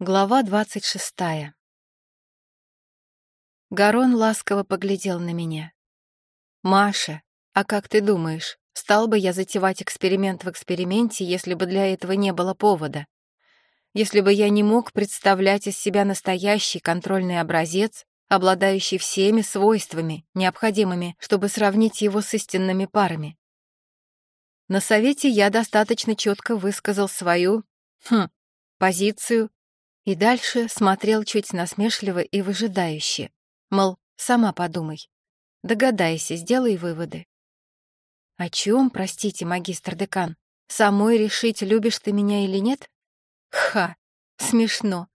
Глава двадцать шестая. Гарон ласково поглядел на меня. «Маша, а как ты думаешь, стал бы я затевать эксперимент в эксперименте, если бы для этого не было повода? Если бы я не мог представлять из себя настоящий контрольный образец, обладающий всеми свойствами, необходимыми, чтобы сравнить его с истинными парами? На совете я достаточно четко высказал свою, хм, позицию и дальше смотрел чуть насмешливо и выжидающе. Мол, сама подумай. Догадайся, сделай выводы. О чем, простите, магистр-декан? Самой решить, любишь ты меня или нет? Ха, смешно.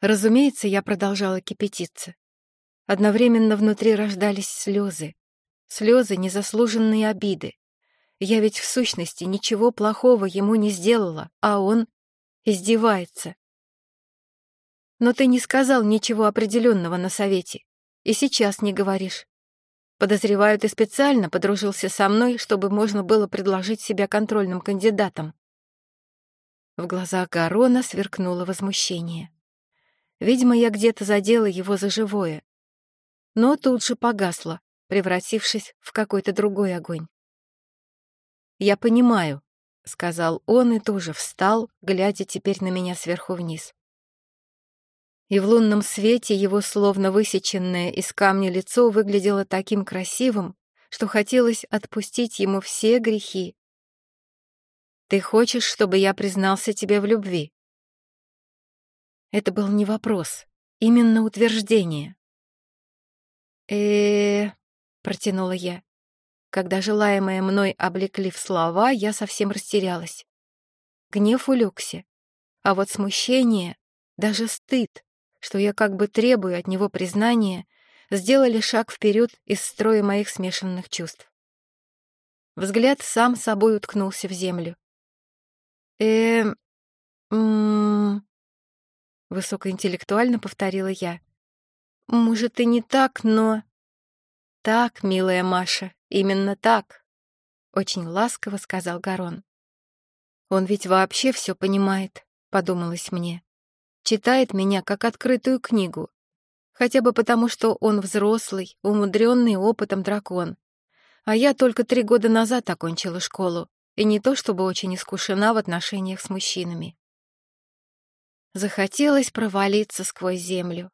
Разумеется, я продолжала кипятиться. Одновременно внутри рождались слезы. Слезы незаслуженные обиды. Я ведь в сущности ничего плохого ему не сделала, а он издевается. Но ты не сказал ничего определенного на совете. И сейчас не говоришь. Подозреваю, ты специально подружился со мной, чтобы можно было предложить себя контрольным кандидатом. В глазах Гарона сверкнуло возмущение. Видимо, я где-то задела его за живое. Но тут же погасло, превратившись в какой-то другой огонь. «Я понимаю», — сказал он и тоже встал, глядя теперь на меня сверху вниз и в лунном свете его словно высеченное из камня лицо выглядело таким красивым, что хотелось отпустить ему все грехи. «Ты хочешь, чтобы я признался тебе в любви?» Это был не вопрос, именно утверждение. э протянула я. Когда желаемое мной облекли в слова, я совсем растерялась. Гнев улегся, а вот смущение, даже стыд, что я как бы требую от него признания, сделали шаг вперед из строя моих смешанных чувств. Взгляд сам собой уткнулся в землю. э м высокоинтеллектуально повторила я. «Может, и не так, но...» «Так, милая Маша, именно так», — очень ласково сказал Гарон. «Он ведь вообще все понимает», — подумалось мне читает меня как открытую книгу. Хотя бы потому, что он взрослый, умудренный опытом дракон. А я только три года назад окончила школу, и не то чтобы очень искушена в отношениях с мужчинами. Захотелось провалиться сквозь землю.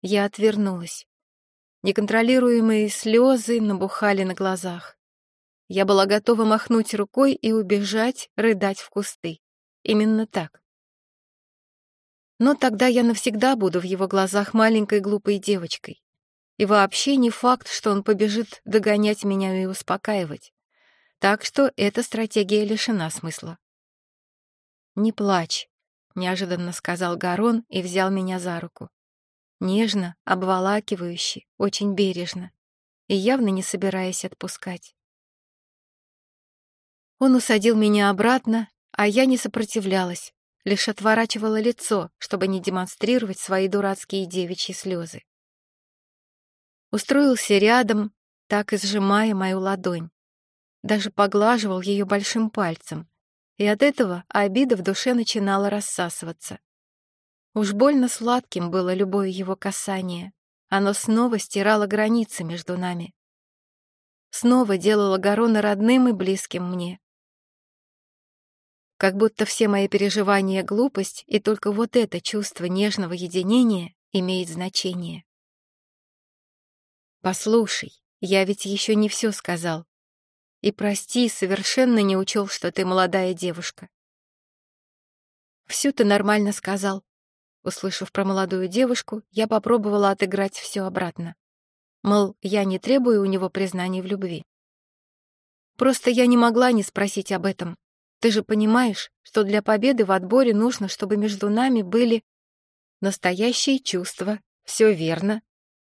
Я отвернулась. Неконтролируемые слезы набухали на глазах. Я была готова махнуть рукой и убежать, рыдать в кусты. Именно так. Но тогда я навсегда буду в его глазах маленькой глупой девочкой. И вообще не факт, что он побежит догонять меня и успокаивать. Так что эта стратегия лишена смысла. «Не плачь», — неожиданно сказал Гарон и взял меня за руку. Нежно, обволакивающе, очень бережно, и явно не собираясь отпускать. Он усадил меня обратно, а я не сопротивлялась, лишь отворачивала лицо, чтобы не демонстрировать свои дурацкие девичьи слезы. Устроился рядом, так и сжимая мою ладонь. Даже поглаживал ее большим пальцем, и от этого обида в душе начинала рассасываться. Уж больно сладким было любое его касание. Оно снова стирало границы между нами. Снова делало Гарона родным и близким мне как будто все мои переживания — глупость, и только вот это чувство нежного единения имеет значение. «Послушай, я ведь еще не все сказал. И прости, совершенно не учел, что ты молодая девушка». «Все ты нормально сказал». Услышав про молодую девушку, я попробовала отыграть все обратно. Мол, я не требую у него признаний в любви. Просто я не могла не спросить об этом, ты же понимаешь, что для победы в отборе нужно, чтобы между нами были настоящие чувства. Все верно.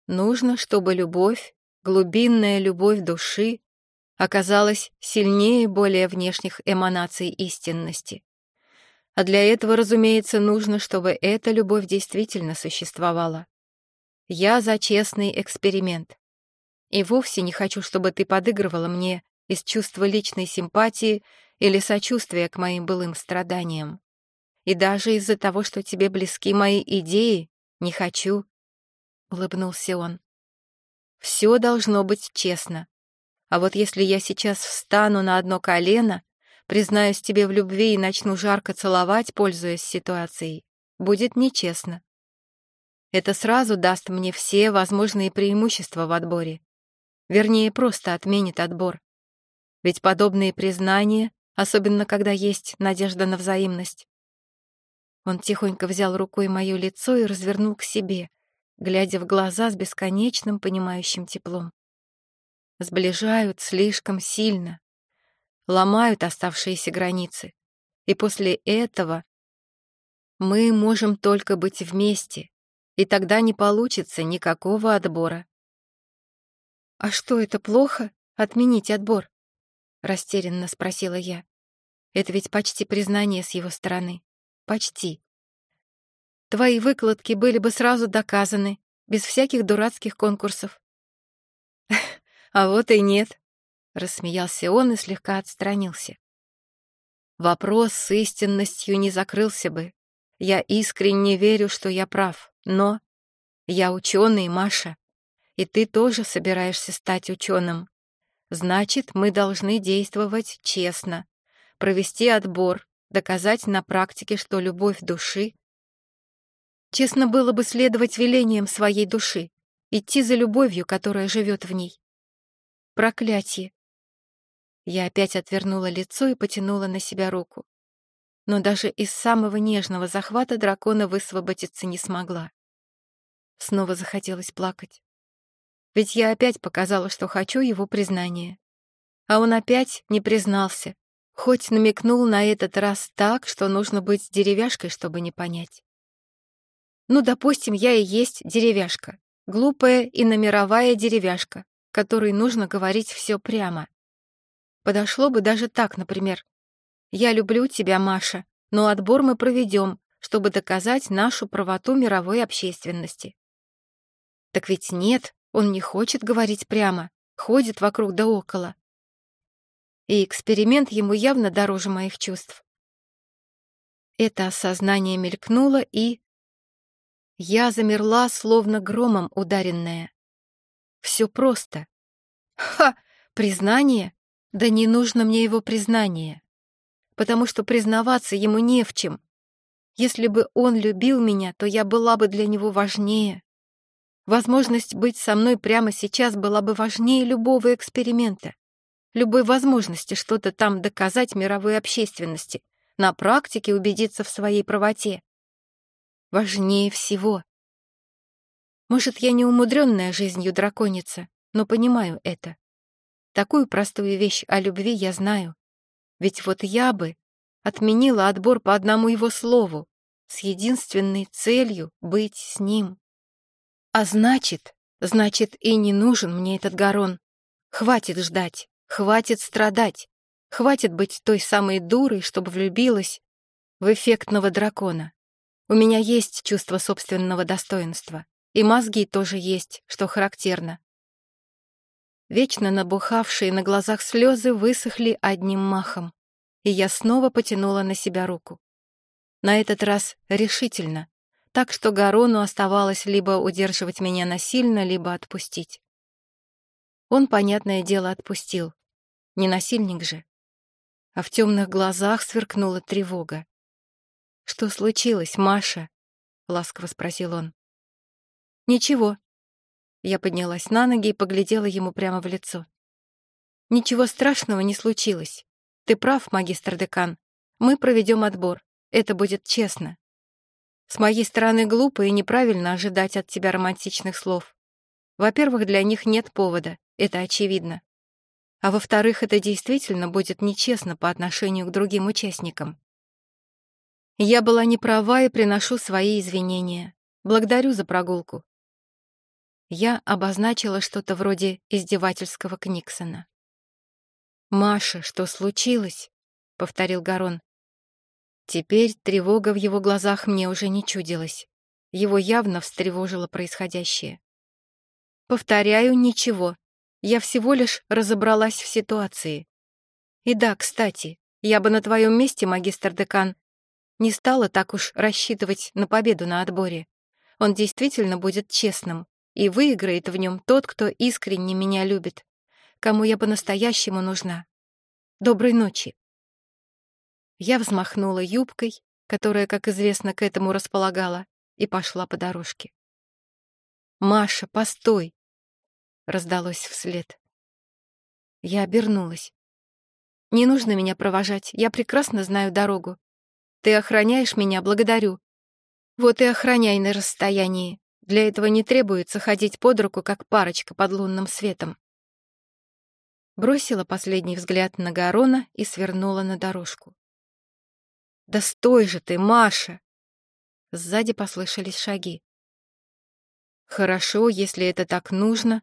Нужно, чтобы любовь, глубинная любовь души, оказалась сильнее более внешних эманаций истинности. А для этого, разумеется, нужно, чтобы эта любовь действительно существовала. Я за честный эксперимент. И вовсе не хочу, чтобы ты подыгрывала мне из чувства личной симпатии или сочувствия к моим былым страданиям. И даже из-за того, что тебе близки мои идеи, не хочу», — улыбнулся он. «Все должно быть честно. А вот если я сейчас встану на одно колено, признаюсь тебе в любви и начну жарко целовать, пользуясь ситуацией, будет нечестно. Это сразу даст мне все возможные преимущества в отборе. Вернее, просто отменит отбор. Ведь подобные признания, особенно когда есть надежда на взаимность. Он тихонько взял рукой мое лицо и развернул к себе, глядя в глаза с бесконечным понимающим теплом. Сближают слишком сильно, ломают оставшиеся границы. И после этого мы можем только быть вместе, и тогда не получится никакого отбора. «А что, это плохо? Отменить отбор?» — растерянно спросила я. «Это ведь почти признание с его стороны. Почти. Твои выкладки были бы сразу доказаны, без всяких дурацких конкурсов». «А вот и нет», — рассмеялся он и слегка отстранился. «Вопрос с истинностью не закрылся бы. Я искренне верю, что я прав. Но я ученый, Маша, и ты тоже собираешься стать ученым. Значит, мы должны действовать честно, провести отбор, доказать на практике, что любовь души... Честно было бы следовать велениям своей души, идти за любовью, которая живет в ней. Проклятие! Я опять отвернула лицо и потянула на себя руку. Но даже из самого нежного захвата дракона высвободиться не смогла. Снова захотелось плакать. Ведь я опять показала, что хочу его признания. А он опять не признался, хоть намекнул на этот раз так, что нужно быть деревяшкой, чтобы не понять. Ну, допустим, я и есть деревяшка, глупая и номеровая деревяшка, которой нужно говорить все прямо. Подошло бы даже так, например. «Я люблю тебя, Маша, но отбор мы проведем, чтобы доказать нашу правоту мировой общественности. Так ведь нет, он не хочет говорить прямо, ходит вокруг да около. И эксперимент ему явно дороже моих чувств. Это осознание мелькнуло, и... Я замерла, словно громом ударенная. Все просто. Ха! Признание? Да не нужно мне его признание. Потому что признаваться ему не в чем. Если бы он любил меня, то я была бы для него важнее. Возможность быть со мной прямо сейчас была бы важнее любого эксперимента, любой возможности что-то там доказать мировой общественности, на практике убедиться в своей правоте. Важнее всего. Может, я не умудренная жизнью драконица, но понимаю это. Такую простую вещь о любви я знаю. Ведь вот я бы отменила отбор по одному его слову, с единственной целью быть с ним. А значит, значит, и не нужен мне этот горон. Хватит ждать, хватит страдать, хватит быть той самой дурой, чтобы влюбилась в эффектного дракона. У меня есть чувство собственного достоинства, и мозги тоже есть, что характерно. Вечно набухавшие на глазах слезы высохли одним махом, и я снова потянула на себя руку. На этот раз решительно, так что Гарону оставалось либо удерживать меня насильно, либо отпустить. Он, понятное дело, отпустил. Не насильник же. А в темных глазах сверкнула тревога. «Что случилось, Маша?» — ласково спросил он. «Ничего». Я поднялась на ноги и поглядела ему прямо в лицо. «Ничего страшного не случилось. Ты прав, магистр декан. Мы проведем отбор. Это будет честно. С моей стороны глупо и неправильно ожидать от тебя романтичных слов. Во-первых, для них нет повода, это очевидно. А во-вторых, это действительно будет нечестно по отношению к другим участникам. Я была не права и приношу свои извинения. Благодарю за прогулку. Я обозначила что-то вроде издевательского Книксона. «Маша, что случилось?» — повторил Гарон. Теперь тревога в его глазах мне уже не чудилась. Его явно встревожило происходящее. Повторяю, ничего. Я всего лишь разобралась в ситуации. И да, кстати, я бы на твоем месте, магистр-декан, не стала так уж рассчитывать на победу на отборе. Он действительно будет честным, и выиграет в нем тот, кто искренне меня любит, кому я по-настоящему нужна. Доброй ночи. Я взмахнула юбкой, которая, как известно, к этому располагала, и пошла по дорожке. «Маша, постой!» — раздалось вслед. Я обернулась. «Не нужно меня провожать, я прекрасно знаю дорогу. Ты охраняешь меня, благодарю. Вот и охраняй на расстоянии. Для этого не требуется ходить под руку, как парочка под лунным светом». Бросила последний взгляд на Гарона и свернула на дорожку. «Да стой же ты, Маша!» Сзади послышались шаги. «Хорошо, если это так нужно».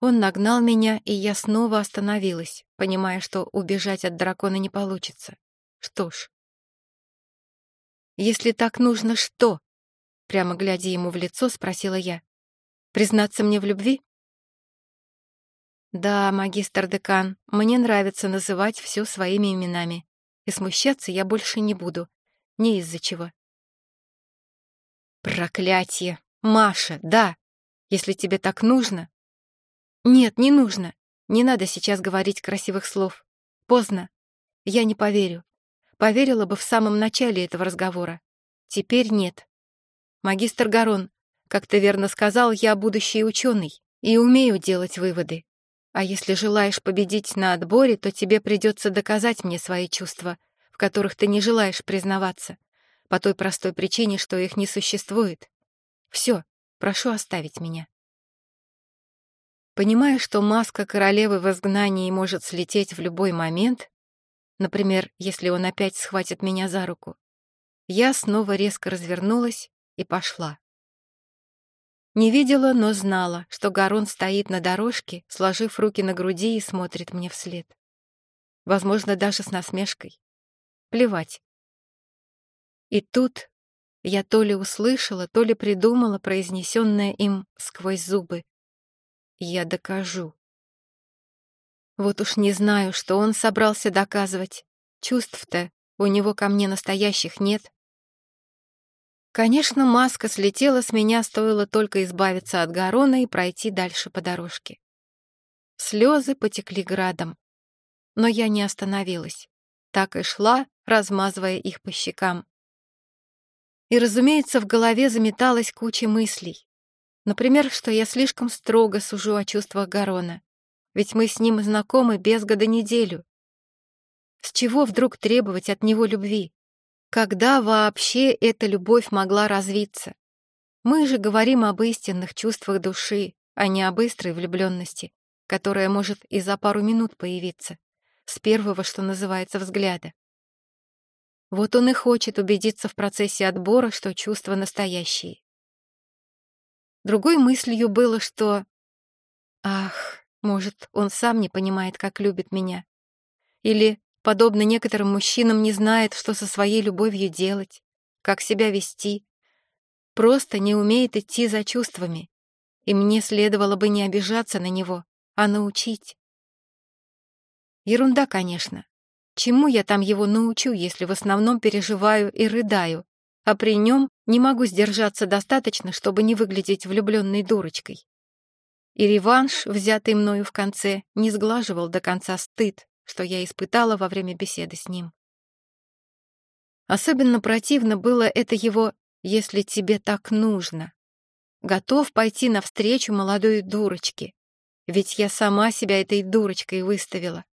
Он нагнал меня, и я снова остановилась, понимая, что убежать от дракона не получится. Что ж. «Если так нужно, что?» Прямо глядя ему в лицо, спросила я. «Признаться мне в любви?» «Да, магистр декан, мне нравится называть все своими именами, и смущаться я больше не буду, не из-за чего». «Проклятие! Маша, да! Если тебе так нужно...» «Нет, не нужно. Не надо сейчас говорить красивых слов. Поздно. Я не поверю. Поверила бы в самом начале этого разговора. Теперь нет. Магистр Гарон, как ты верно сказал, я будущий ученый и умею делать выводы. А если желаешь победить на отборе, то тебе придется доказать мне свои чувства, в которых ты не желаешь признаваться по той простой причине, что их не существует. Все, прошу оставить меня. Понимая, что маска королевы в изгнании может слететь в любой момент, например, если он опять схватит меня за руку, я снова резко развернулась и пошла. Не видела, но знала, что Гарон стоит на дорожке, сложив руки на груди и смотрит мне вслед. Возможно, даже с насмешкой. Плевать, и тут я то ли услышала, то ли придумала произнесенное им сквозь зубы. Я докажу. Вот уж не знаю, что он собрался доказывать. Чувств-то у него ко мне настоящих нет. Конечно, маска слетела с меня, стоило только избавиться от Гарона и пройти дальше по дорожке. Слезы потекли градом. Но я не остановилась. Так и шла, размазывая их по щекам. И, разумеется, в голове заметалась куча мыслей. Например, что я слишком строго сужу о чувствах Гарона, ведь мы с ним знакомы без года неделю. С чего вдруг требовать от него любви? Когда вообще эта любовь могла развиться? Мы же говорим об истинных чувствах души, а не о быстрой влюбленности, которая может и за пару минут появиться, с первого, что называется, взгляда. Вот он и хочет убедиться в процессе отбора, что чувства настоящие. Другой мыслью было, что... Ах, может, он сам не понимает, как любит меня. Или, подобно некоторым мужчинам, не знает, что со своей любовью делать, как себя вести. Просто не умеет идти за чувствами. И мне следовало бы не обижаться на него, а научить. Ерунда, конечно. Чему я там его научу, если в основном переживаю и рыдаю, а при нем не могу сдержаться достаточно, чтобы не выглядеть влюбленной дурочкой? И реванш, взятый мною в конце, не сглаживал до конца стыд, что я испытала во время беседы с ним. Особенно противно было это его «если тебе так нужно». Готов пойти навстречу молодой дурочке, ведь я сама себя этой дурочкой выставила.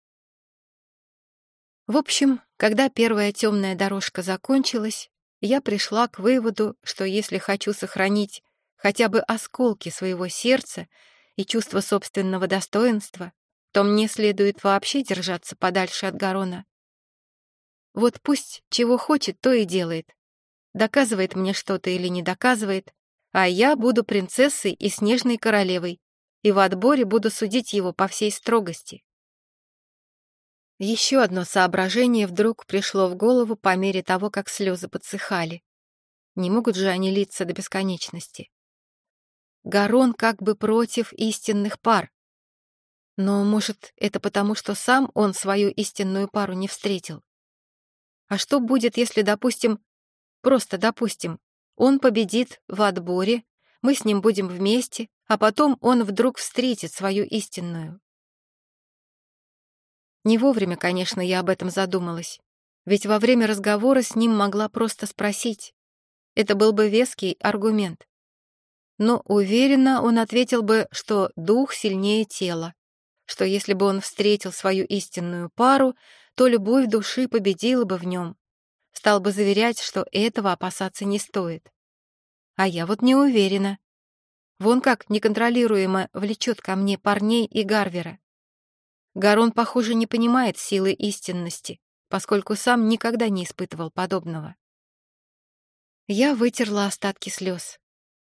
В общем, когда первая темная дорожка закончилась, я пришла к выводу, что если хочу сохранить хотя бы осколки своего сердца и чувство собственного достоинства, то мне следует вообще держаться подальше от Гарона. Вот пусть чего хочет, то и делает. Доказывает мне что-то или не доказывает, а я буду принцессой и снежной королевой, и в отборе буду судить его по всей строгости. Еще одно соображение вдруг пришло в голову по мере того, как слезы подсыхали. Не могут же они литься до бесконечности. Гарон как бы против истинных пар. Но, может, это потому, что сам он свою истинную пару не встретил? А что будет, если, допустим, просто допустим, он победит в отборе, мы с ним будем вместе, а потом он вдруг встретит свою истинную? Не вовремя, конечно, я об этом задумалась. Ведь во время разговора с ним могла просто спросить. Это был бы веский аргумент. Но уверенно он ответил бы, что дух сильнее тела, что если бы он встретил свою истинную пару, то любовь души победила бы в нем. Стал бы заверять, что этого опасаться не стоит. А я вот не уверена. Вон как неконтролируемо влечет ко мне парней и Гарвера. Гарон, похоже, не понимает силы истинности, поскольку сам никогда не испытывал подобного. Я вытерла остатки слез.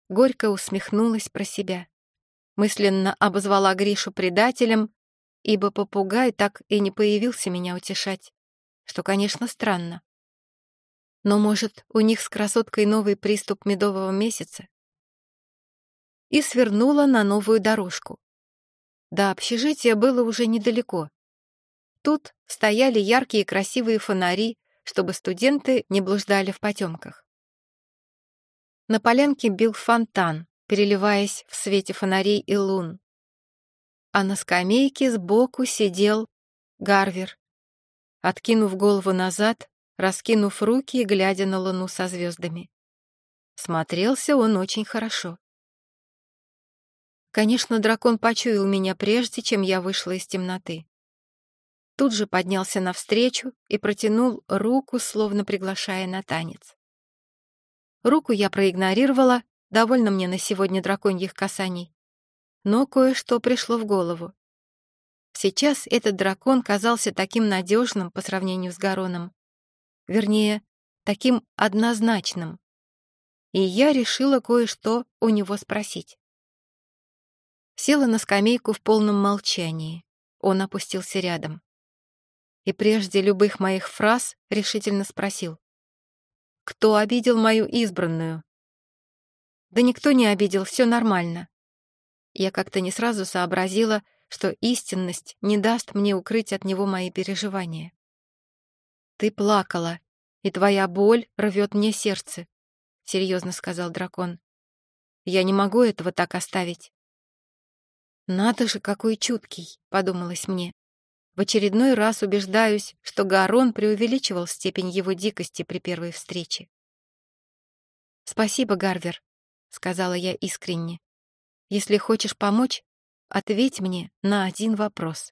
Горько усмехнулась про себя. Мысленно обозвала Гришу предателем, ибо попугай так и не появился меня утешать, что, конечно, странно. Но, может, у них с красоткой новый приступ медового месяца? И свернула на новую дорожку. До общежития было уже недалеко. Тут стояли яркие красивые фонари, чтобы студенты не блуждали в потемках. На полянке бил фонтан, переливаясь в свете фонарей и лун. А на скамейке сбоку сидел Гарвер, откинув голову назад, раскинув руки и глядя на луну со звездами. Смотрелся он очень хорошо. Конечно, дракон почуял меня прежде, чем я вышла из темноты. Тут же поднялся навстречу и протянул руку, словно приглашая на танец. Руку я проигнорировала, довольно мне на сегодня драконьих касаний. Но кое-что пришло в голову. Сейчас этот дракон казался таким надежным по сравнению с Гароном. Вернее, таким однозначным. И я решила кое-что у него спросить. Села на скамейку в полном молчании. Он опустился рядом. И прежде любых моих фраз решительно спросил. «Кто обидел мою избранную?» «Да никто не обидел, все нормально». Я как-то не сразу сообразила, что истинность не даст мне укрыть от него мои переживания. «Ты плакала, и твоя боль рвет мне сердце», — серьезно сказал дракон. «Я не могу этого так оставить. «Надо же, какой чуткий!» — подумалось мне. В очередной раз убеждаюсь, что Гарон преувеличивал степень его дикости при первой встрече. «Спасибо, Гарвер», — сказала я искренне. «Если хочешь помочь, ответь мне на один вопрос».